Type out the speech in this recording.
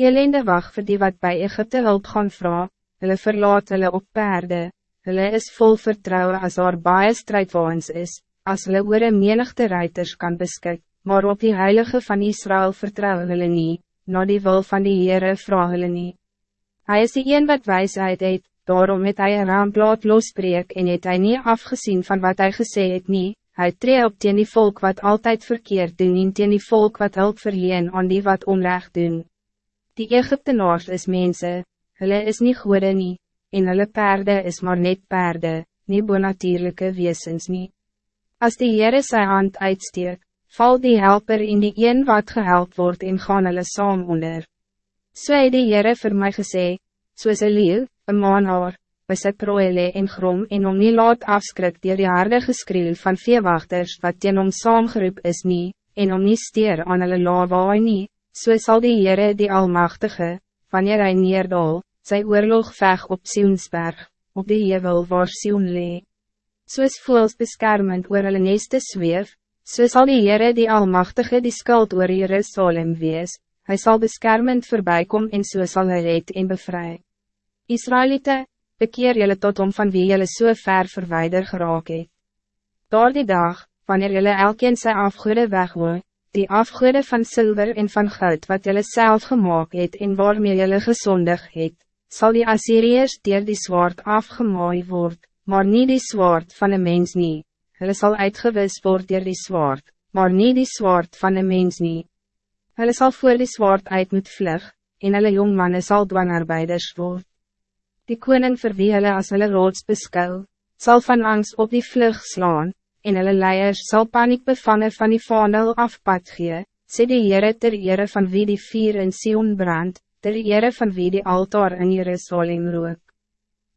Elende wacht vir die wat bij Egypte hulp gaan vra, hulle verlaat hulle op perde, hulle is vol vertrouwen als haar baie strijdwaans is, als hulle oor een menigte reiters kan beskik, maar op die heilige van Israël vertrouwen hulle nie, na die wil van die Heere vraag hulle nie. Hy is die een wat wijsheid het, daarom het hy een raamplaat losbreek en het hy nie afgezien van wat hij gesê het nie, hy tree op teen die volk wat altijd verkeerd doen en teen die volk wat hulp verheen aan die wat onrecht doen. Die Egyptenaars is mensen, hulle is niet goede nie, en hulle perde is maar net perde, nie bonatierlijke weesens nie. As die Heere sy hand uitsteek, val die helper in die een wat gehelp wordt en gaan hulle saam onder. So het die Heere vir my gesê, soos een leeuw, een maanhaar, by sy proele en grom en om nie laat afskrik dier die harde geskriel van veewachters wat teen om saamgeroep is nie, en om nie steer aan hulle lawaai nie, so sal die Heere die Almachtige, wanneer hy neerdal, sy oorlog veg op Sionsberg, op die hevel waar Sion lee. Soos voels beskermend oor hulle neste zweef, So zal die Heere die Almachtige die skuld oor Jerusalem wees, hij zal beschermend voorbij komen en so sal hy red en bevry. Israëlieten, bekeer jullie tot om van wie jullie so ver verwijder geraak het. Door die dag, wanneer jullie elkeen sy afgoede weggooi, die afgoede van zilver en van goud wat jullie zelf gemaakt het en waarmee jullie gezondig het, zal die Assyriërs dier die zwaard afgemooi word, maar niet die zwaard van een mens niet hulle sal uitgewis word dier die zwaard, maar niet die zwaard van een mens nie. Hulle sal voor die zwaard uit moet vlug, en hulle jongmanne sal dwangarbeiders word. Die koning vir wie hulle as hulle roods beskou, sal van angst op die vlug slaan, en hulle leiers sal paniek bevangen van die vaandel afpad gee, sê die Heere ter Heere van wie die vier in Sion brand, ter Heere van wie die altaar in Jerusalem rook.